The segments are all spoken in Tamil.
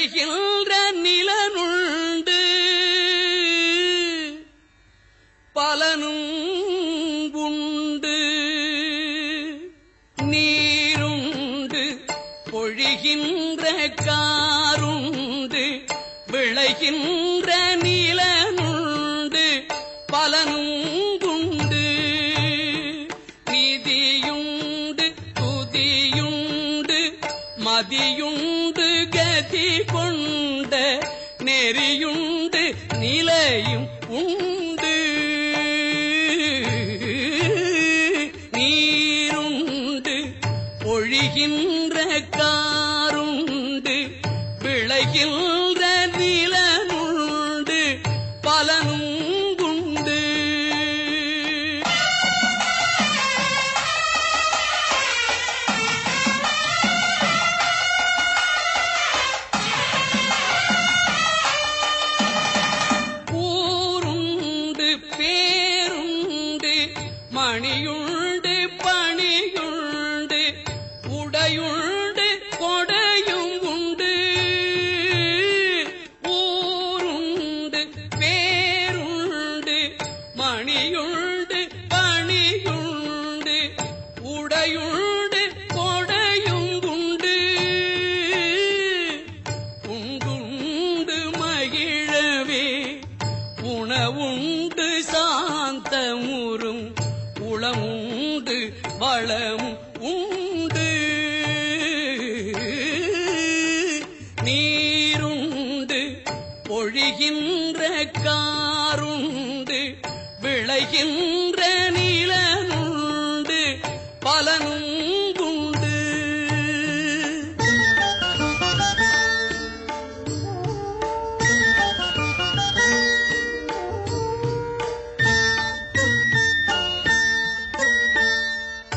விளைகின்ற நிலனுண்டு. பலனும் உண்டு. நீருண்டு பொழிகின்ற காருண்டு விளைகின்ற நிலனுண்டு. பலனும் உண்டு. நிதியுண்டு துதியுண்டு மதியுண்டு. கதி கொண்ட நெறியுண்டு நிலையும் உண்டு. நீருண்டு ஒழிகின்ற பணியுண்டு பணியுண்டு. உடையுண்டு கொடையும் உண்டு உண்டுண்டு மகிழவே உணவுண்டு சாந்தமுறும் உளமுண்டு வளம் உண்டு. நீருண்டு பொழிகின்ற காருண்டு விளைகின்ற நிலனுண்டு பலனும் உண்டு.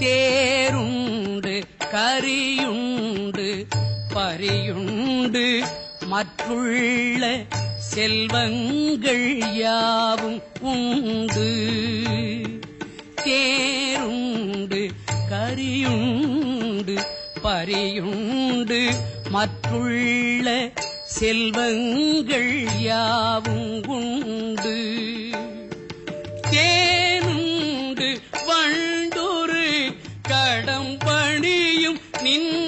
தேருண்டு கரியுண்டு பரியுண்டு மற்றுள்ள செல்வங்கள் யாவும் உண்டு. தேருண்டு கரியுண்டு பரியுண்டு. மற்றுள்ள செல்வங்கள் யாவும் உண்டு. தேனுண்டு வண்டொரு கடம்பணியும் நின்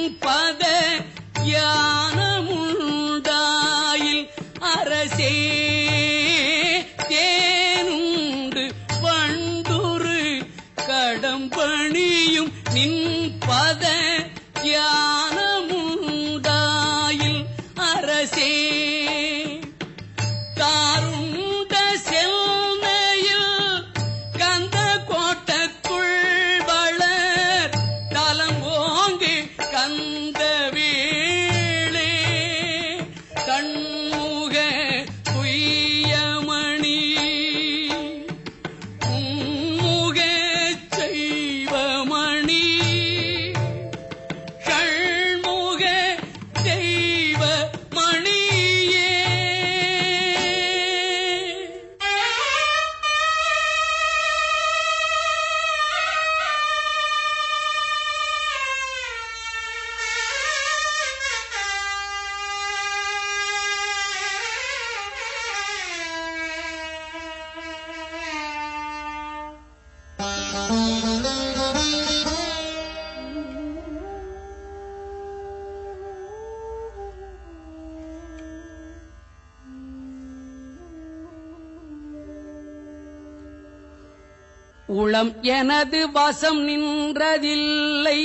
உளம் எனது வசம் நின்றதில்லை.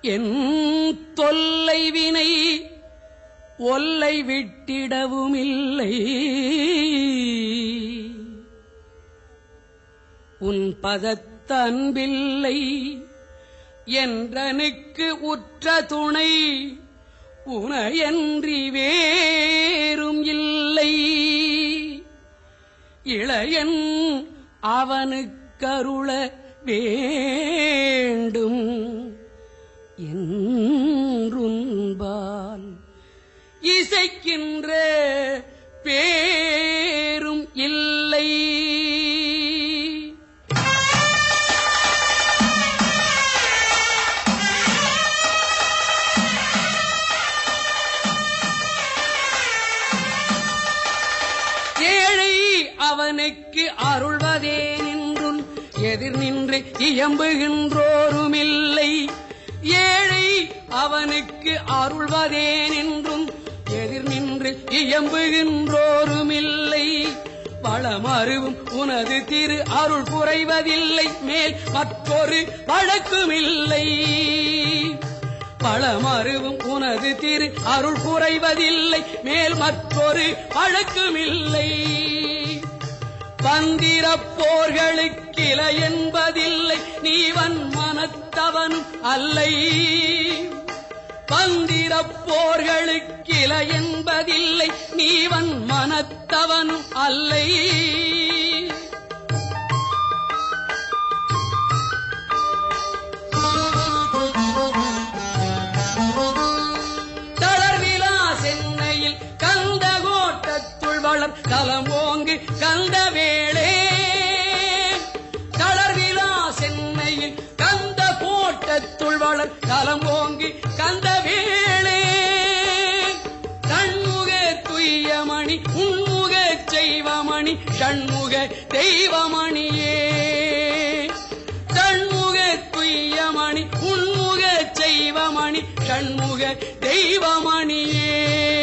என் தொல்லை வினை ஒல்லை விட்டிடவுமில்லை. உன் பதத்தன்பில்லை என்றனுக்கு உற்ற துணை உனையன்றி வேறும் இல்லை. இளையன் அவனுக்கருள வேண்டும். என் இங்கு அருள்வதே நின்றும் எதிர் நின்று இயம்புகின்றோருமில்லை. ஏழை அவனுக்கு அருள்வதே நின்றும். எதிர் நின்று இயம்புகின்றோருமில்லை. பழமருவும் உனது திரு அருள் குறைவதில்லை. மேல் மற்றொரு வழக்குமில்லை. பழமருவும் உனது திரு அருள் குறைவதில்லை. மேல் மற்றொரு வழக்குமில்லை. பந்திரப்போர்களுக்கில என்பதில்லை நீவன் மனத்தவனும் அல்லை. பந்திரப்போர்களுக்கில என்பதில்லை நீவன் மனத்தவனும் அல்லை. தெய்வமணியே. சண்முக துய்யமணி உண்முக செய்வமணி சண்முக தெய்வமணியே.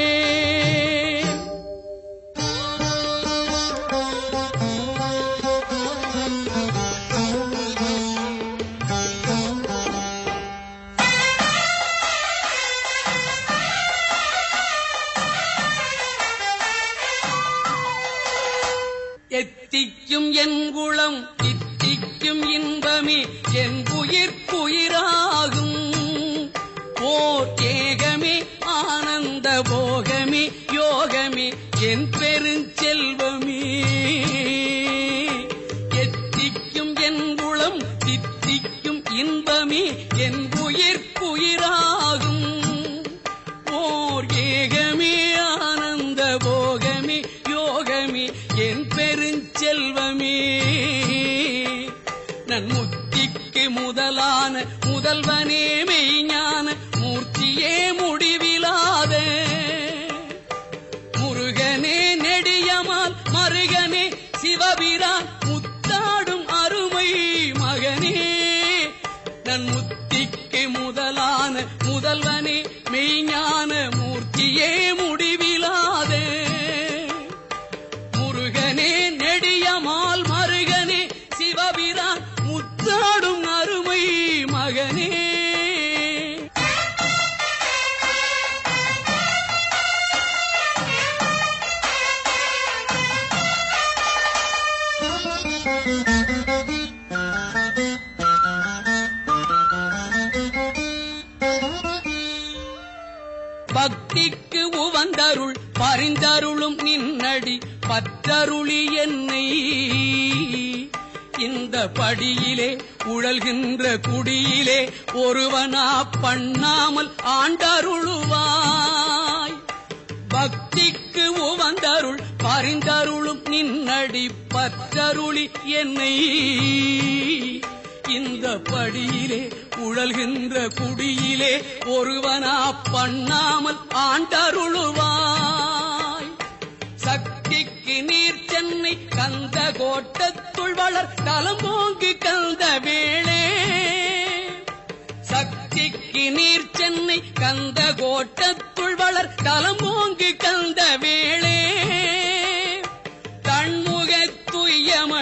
இத்திக்கும் இன்பமே என் உயிர்க்குயிராகும் ஓர் ஏகமே ஆனந்த போகமே யோகமே என் பெருஞ்செல்வமே. எத்திக்கும் என் குளம் தித்திக்கும் இன்பமே என் உயிர் உயிர்க்குயிராகும் ஓர் ஏகமே ஆனந்த போகமே யோகமே என் பெருஞ்செல்வமே. நன்முத்திக்கு முதலான முதல்வனே மெய்ஞான மூர்த்தியே முடிவிலாத. முருகனே நெடியமால் மருகனே சிவபிரான் முத்தாடும் அருமை மகனே. நன் நன்முத்திக்கு முதலான முதல்வனே மெய்ஞான மூர்த்தியே பக்திக்கு உவந்தருள் பரிந்தருளும் நின்னடி பத்தருளி என்னை. இந்த படியிலே உழல்கின்ற குடியிலே ஒருவனா பண்ணாமல் ஆண்டருளுவாய் அறிந்தருளும் நின்னடி பற்றருளி என்னை. இந்த படியிலே உழல்கின்ற குடியிலே ஒருவனா பண்ணாமல் ஆண்டருளுவாய். சக்திக்கு நீர் சென்னை கந்த கோட்டத்துள் வளர் தலம்போங்கு கந்த வேளே. சக்திக்கு நீர் சென்னை கந்த கோட்டத்துள் வளர் தலம்போங்கு கந்த வேளே.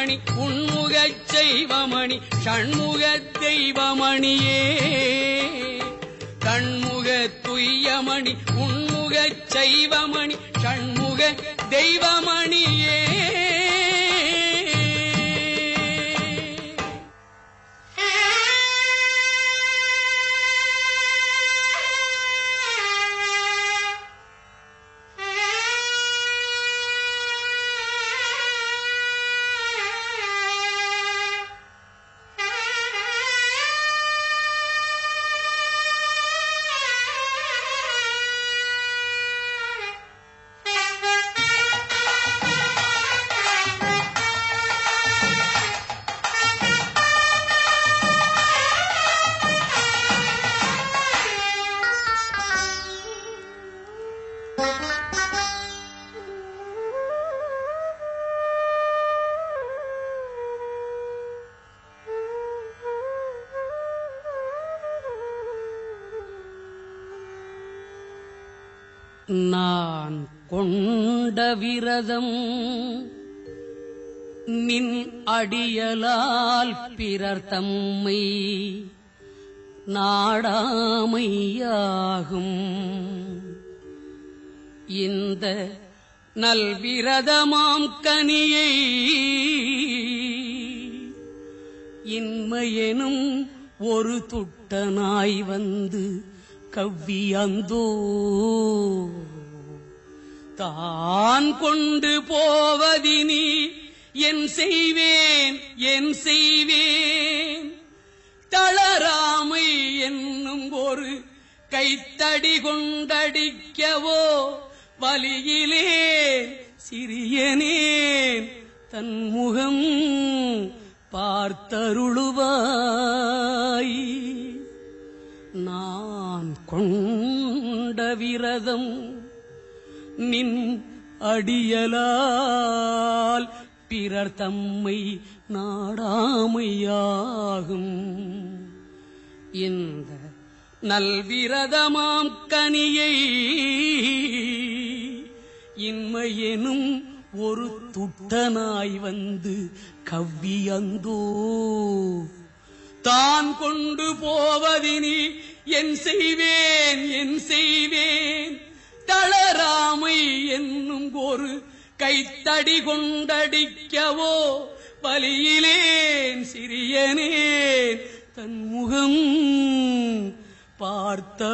துய்யமணி உண்முக செய்வமணி ஷண்முக தெய்வமணியே. கண்முக துய்யமணி உண்முக செய்வமணி ஷண்முக தெய்வமணியே. கொண்ட விரதம் நின் அடியலால் பிறர் தம்மை நாடாமையாகும். இந்த நல்விரதமாம் கனியை இன்மையெனும் ஒரு துட்டனாய் வந்து கவ்வியந்தோ தான் கொண்டு போவதினி என் செய்வேன் என் செய்வேன். தளராமை என்னும் ஒரு கைத்தடி கொண்டடிக்கவோ வலியிலே சிறியனேன் தன் முகம் பார்த்தருளுவாய். நான் கொண்ட விரதம் நின் அடியலால் பிறர் தம்மை நாடாமையாகும். இந்த நல்விரதமாம் கனியை இன்மையெனும் ஒரு துட்டனாய் வந்து கவ்வியந்தோ. தான் கொண்டு போவதினி என் செய்வேன் என் செய்வேன். தளராமை என்னும் ஒரு கைத்தடி கொண்டடிக்கவோ பலியிலேன் சிறியனேன் தன்முகம் பார்த்தருளுவாய்.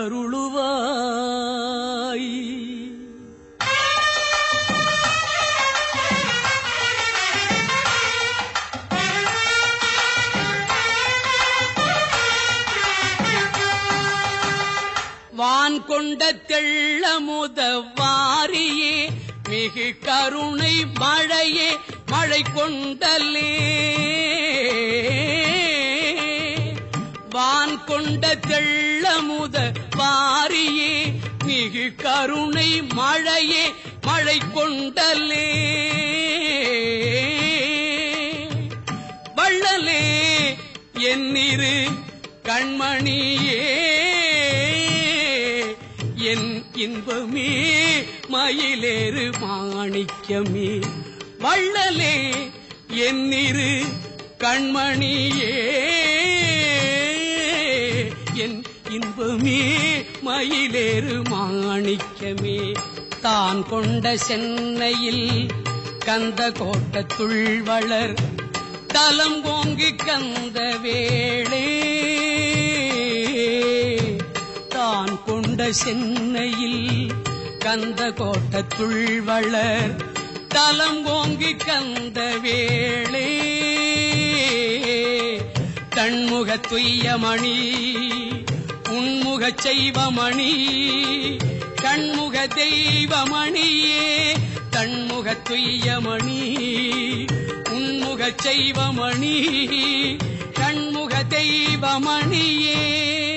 நான் கொண்ட தெள்ளமுத வாரியே மிகு கருணை மழையே மழை கொண்டலே. வான் கொண்ட தெள்ளமுத வாரியே மிகு கருணை மழையே மழை கொண்டலே. வள்ளலே என்னிரு கண்மணியே தெய்வமே மயிலேறு மாணிக்கமே. வள்ளலே என்னிரு கண்மணியே. என் இன்பமே மயிலேறு மாணிக்கமே. தான் கொண்ட சென்னையில் கந்த கோட்டத்துள் வளர் தலம் ஓங்கி கந்த வேளே. கொண்ட சென்னையில் கந்த கோட்டத்துள் வளர் தலம் ஓங்கி கந்த வேளே. தன்முக துய்யமணி உன்முக செய்வமணி கண்முக தெய்வமணியே. தன்முக துய்யமணி உன்முக செய்வமணி கண்முக தெய்வமணியே.